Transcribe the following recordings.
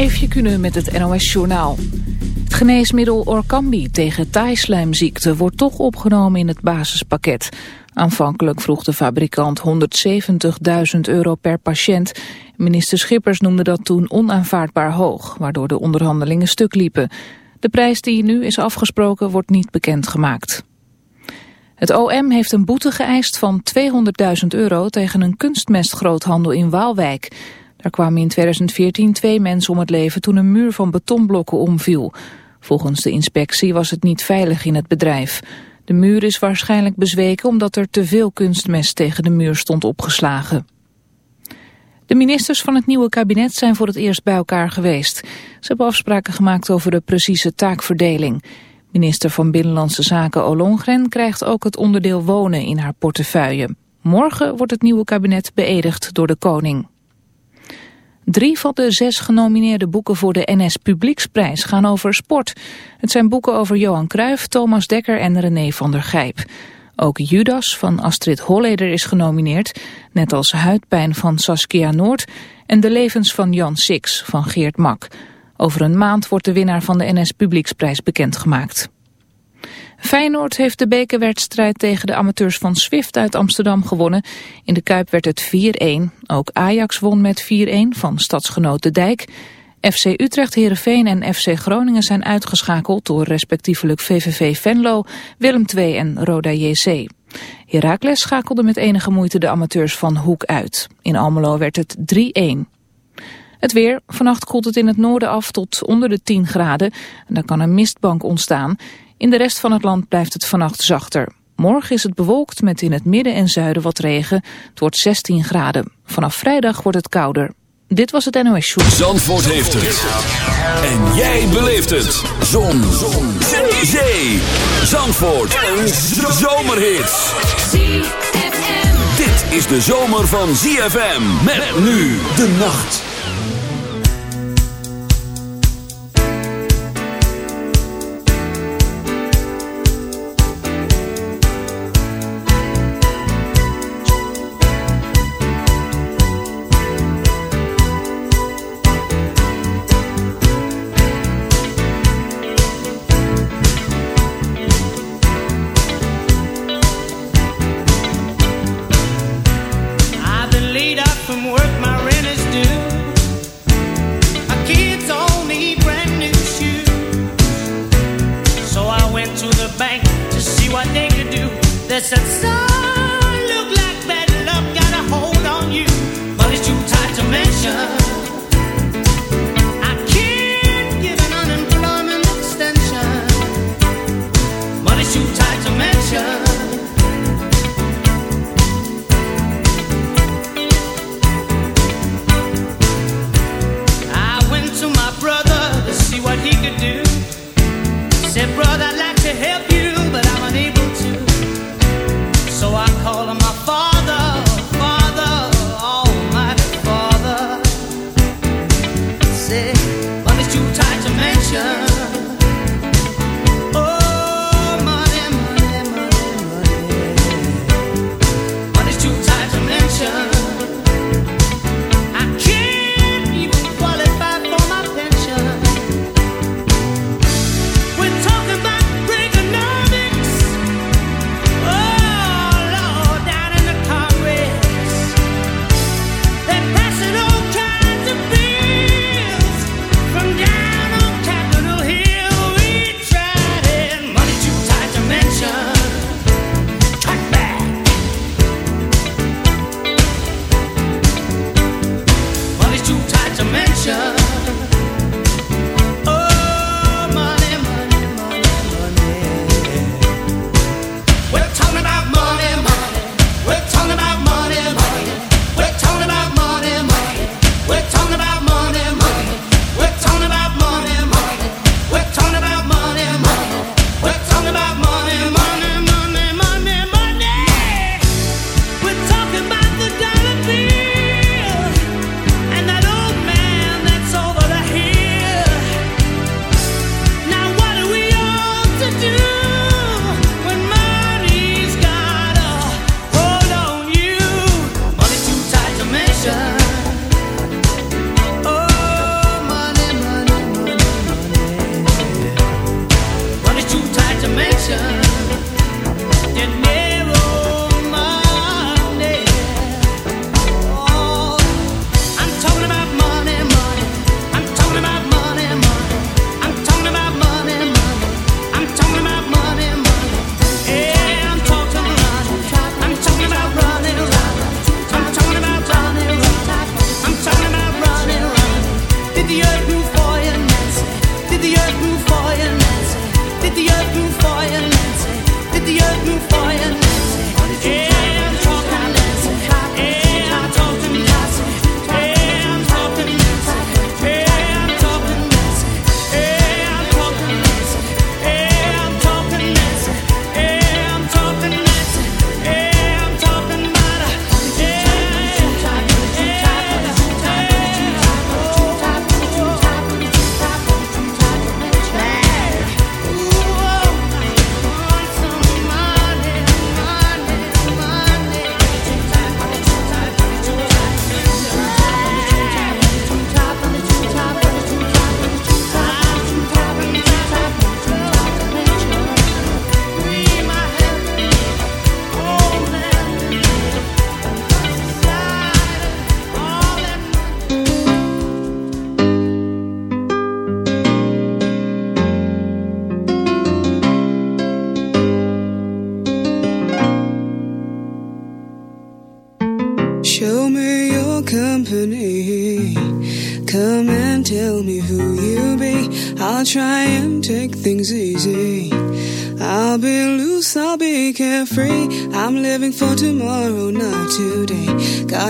Eefje kunnen met het NOS Journaal. Het geneesmiddel Orkambi tegen taaislijmziekte wordt toch opgenomen in het basispakket. Aanvankelijk vroeg de fabrikant 170.000 euro per patiënt. Minister Schippers noemde dat toen onaanvaardbaar hoog, waardoor de onderhandelingen stuk liepen. De prijs die nu is afgesproken wordt niet bekendgemaakt. Het OM heeft een boete geëist van 200.000 euro tegen een kunstmestgroothandel in Waalwijk. Daar kwamen in 2014 twee mensen om het leven toen een muur van betonblokken omviel. Volgens de inspectie was het niet veilig in het bedrijf. De muur is waarschijnlijk bezweken omdat er te veel kunstmest tegen de muur stond opgeslagen. De ministers van het nieuwe kabinet zijn voor het eerst bij elkaar geweest. Ze hebben afspraken gemaakt over de precieze taakverdeling. Minister van Binnenlandse Zaken Olongren krijgt ook het onderdeel wonen in haar portefeuille. Morgen wordt het nieuwe kabinet beëdigd door de koning. Drie van de zes genomineerde boeken voor de NS Publieksprijs gaan over sport. Het zijn boeken over Johan Cruijff, Thomas Dekker en René van der Gijp. Ook Judas van Astrid Holleder is genomineerd, net als Huidpijn van Saskia Noord en De levens van Jan Six van Geert Mak. Over een maand wordt de winnaar van de NS Publieksprijs bekendgemaakt. Feyenoord heeft de bekerwedstrijd tegen de amateurs van Swift uit Amsterdam gewonnen. In de Kuip werd het 4-1. Ook Ajax won met 4-1 van stadsgenoot De Dijk. FC Utrecht, Heerenveen en FC Groningen zijn uitgeschakeld door respectievelijk VVV Venlo, Willem II en Roda JC. Heracles schakelde met enige moeite de amateurs van Hoek uit. In Almelo werd het 3-1. Het weer. Vannacht koelt het in het noorden af tot onder de 10 graden. En dan kan een mistbank ontstaan. In de rest van het land blijft het vannacht zachter. Morgen is het bewolkt met in het midden en zuiden wat regen. Het wordt 16 graden. Vanaf vrijdag wordt het kouder. Dit was het NOS Show. Zandvoort heeft het. En jij beleeft het. Zon. Zon. Zee. Zandvoort. Een zomerhit. Dit is de zomer van ZFM. Met nu de nacht.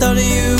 thought of you.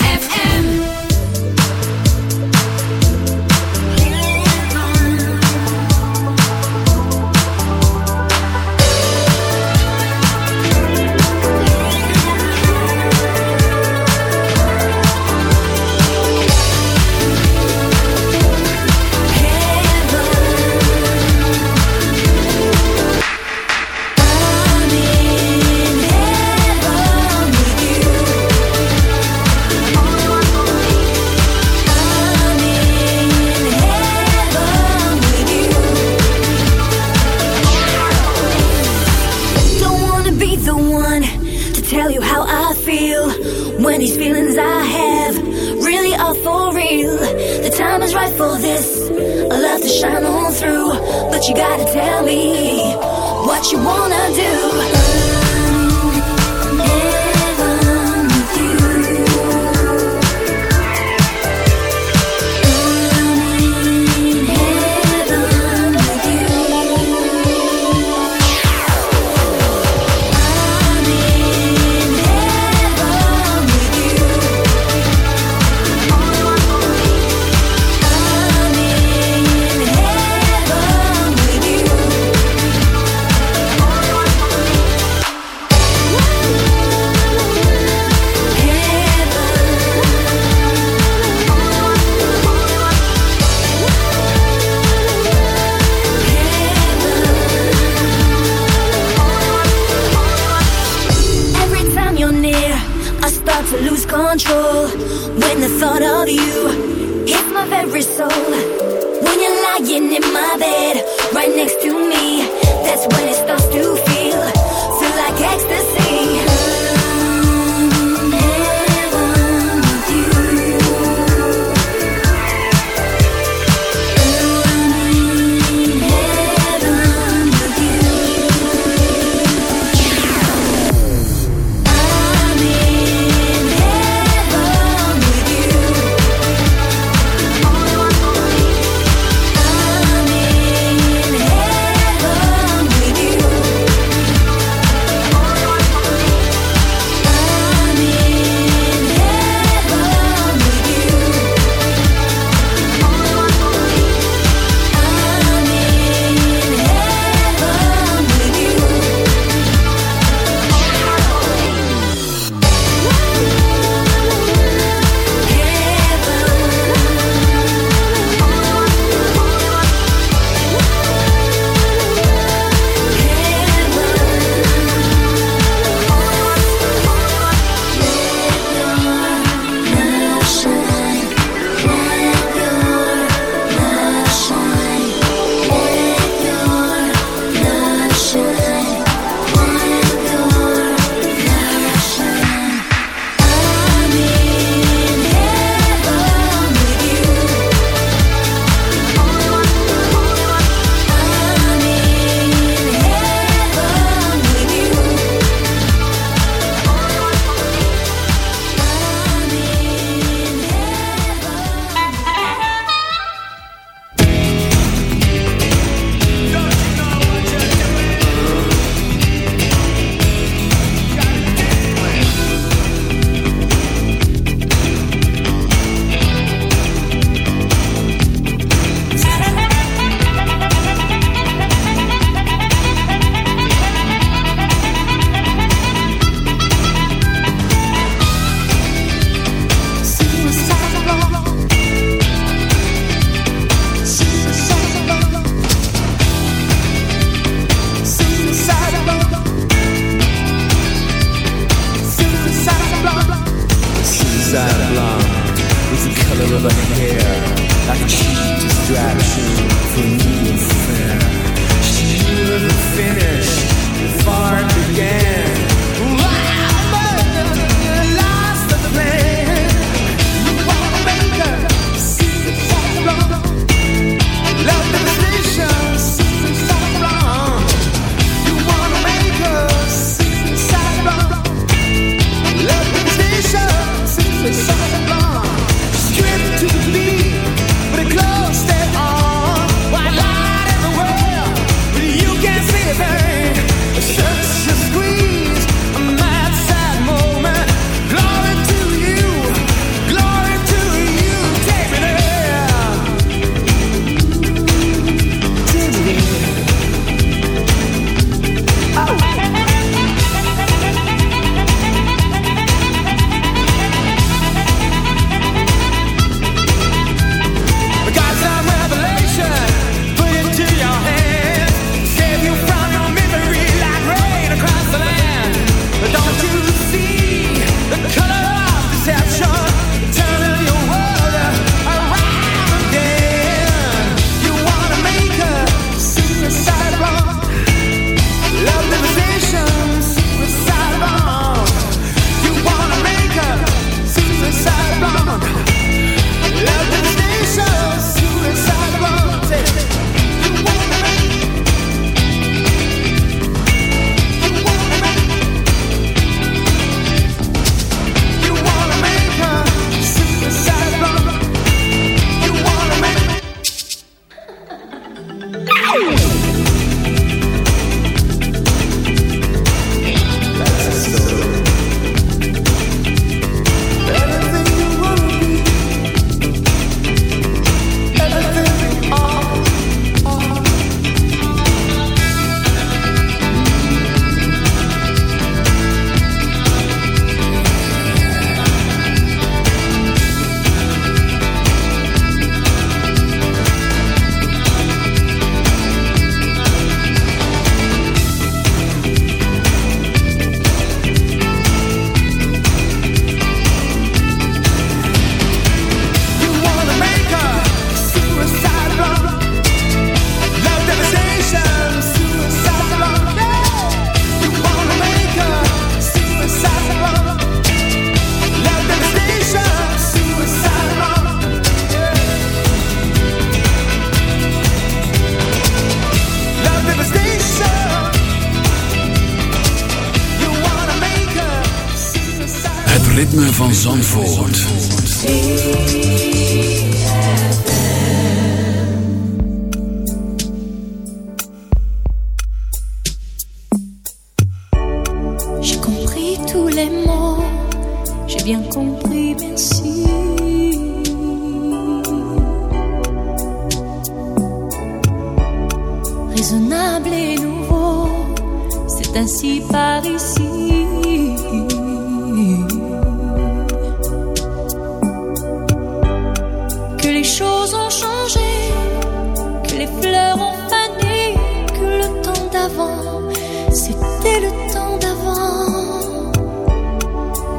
C'était le temps d'avant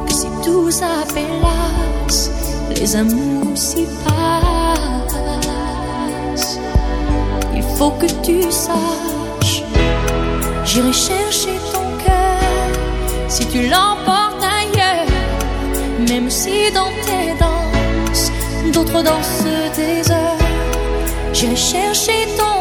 que si tout s'appelasse, les amours s'y passent. Il faut que tu saches, j'irai chercher ton cœur si tu l'emportes ailleurs, même si dans tes danses, d'autres dansent des heures, j'irai chercher ton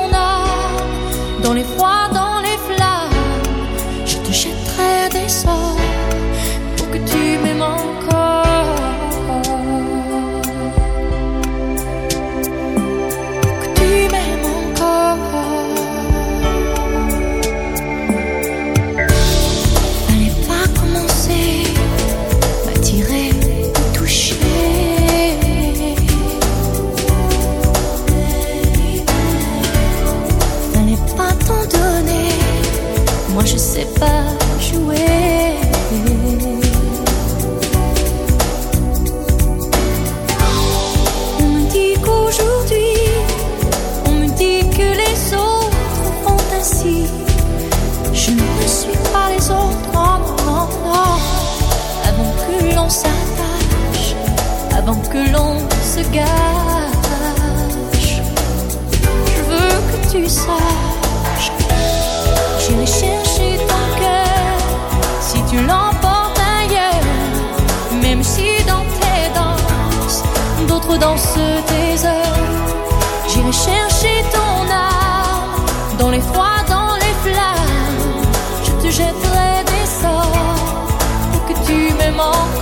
Chercher ton âme dans les froids, dans les flammes. Je te jetterai des sorts pour que tu m'aimes encore.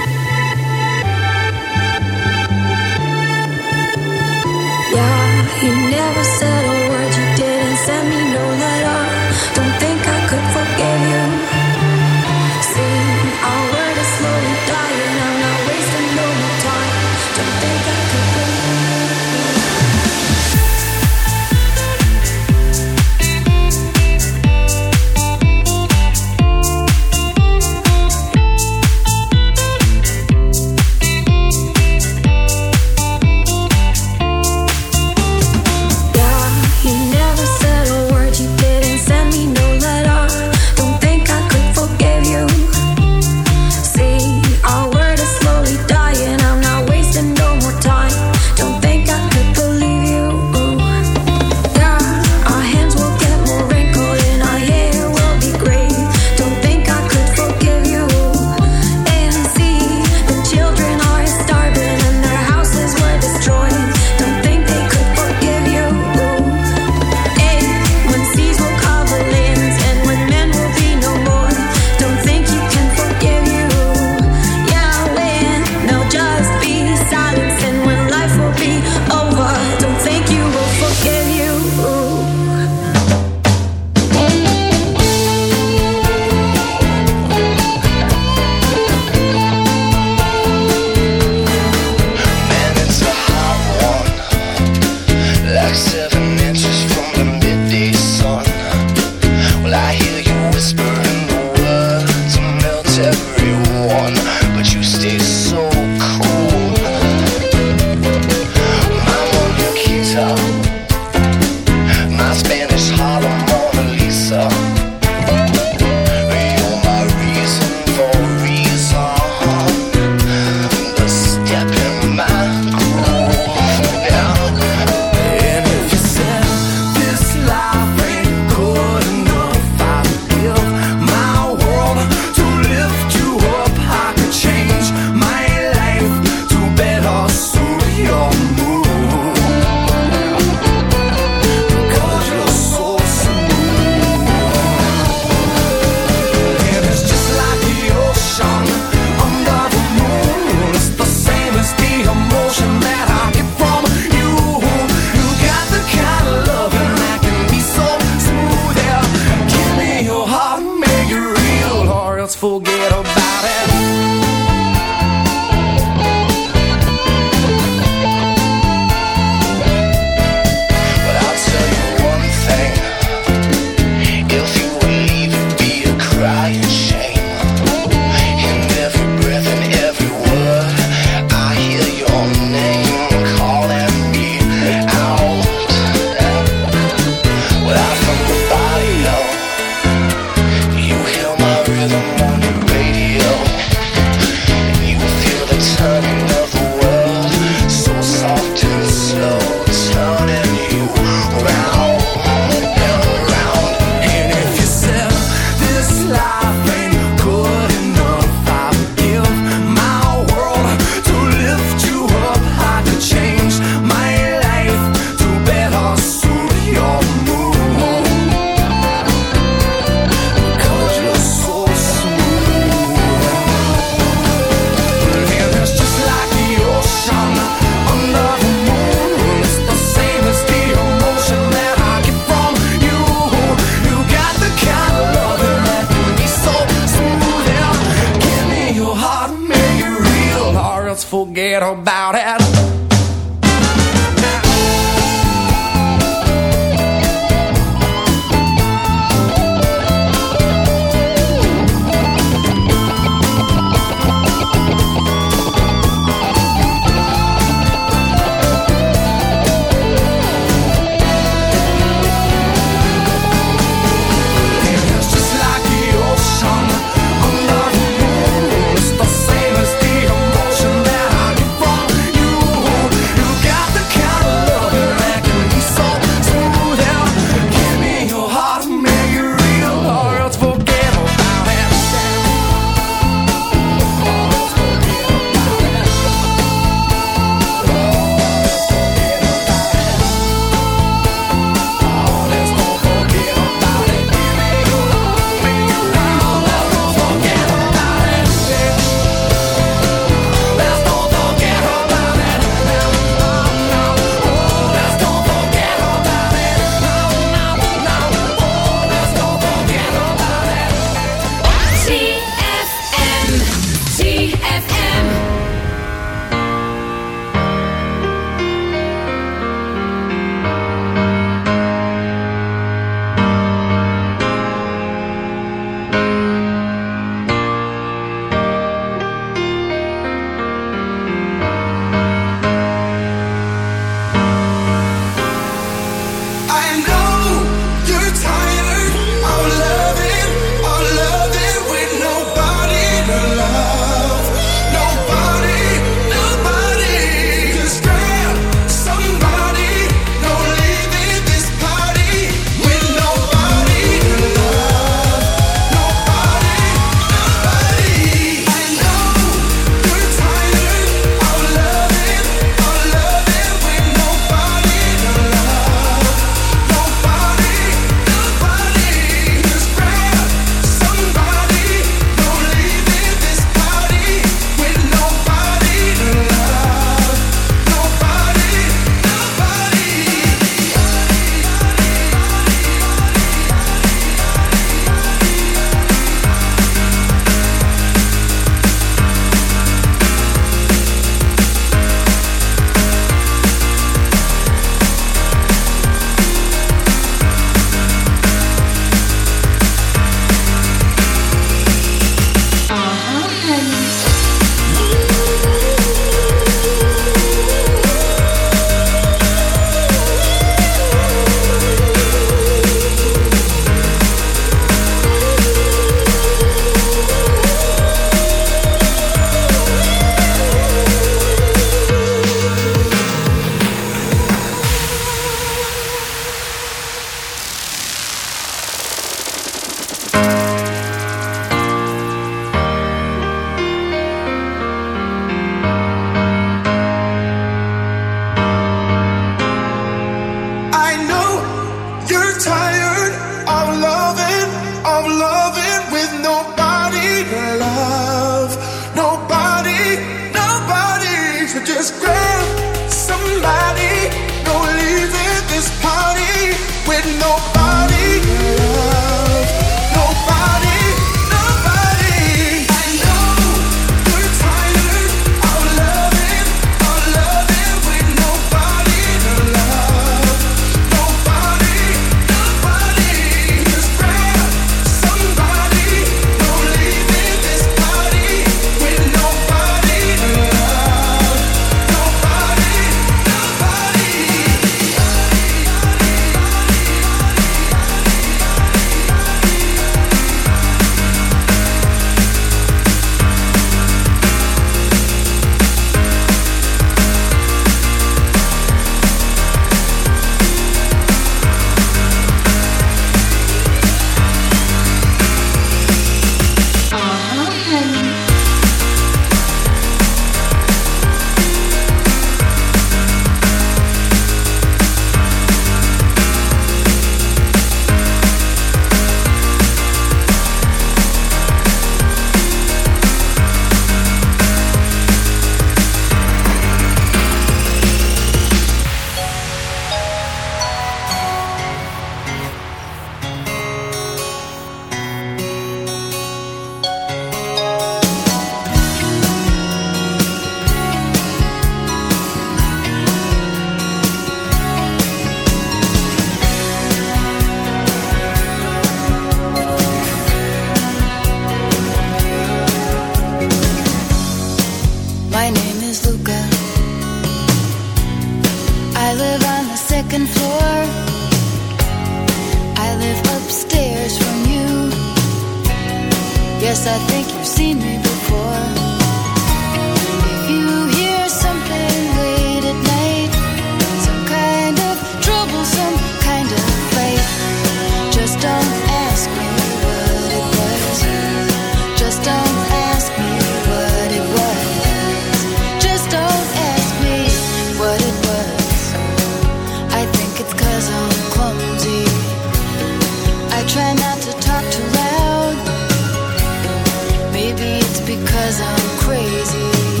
crazy.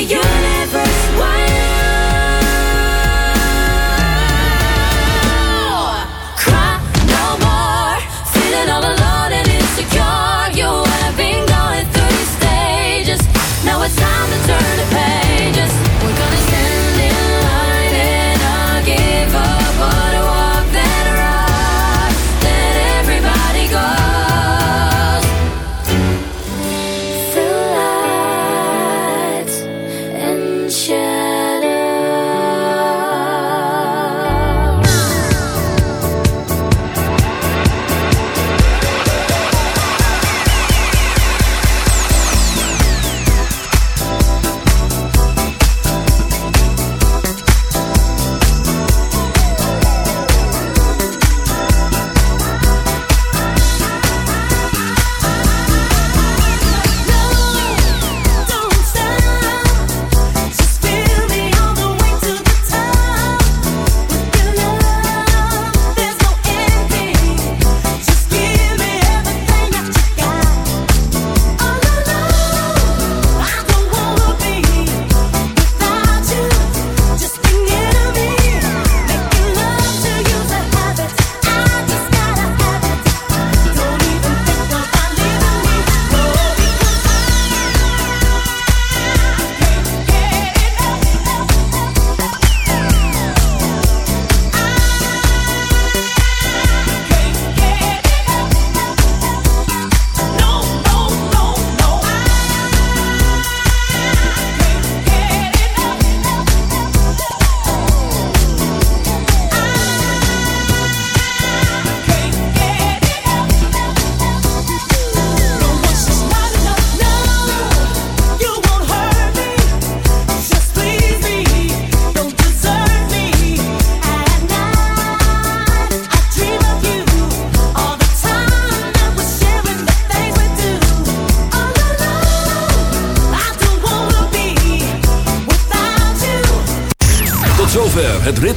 universe.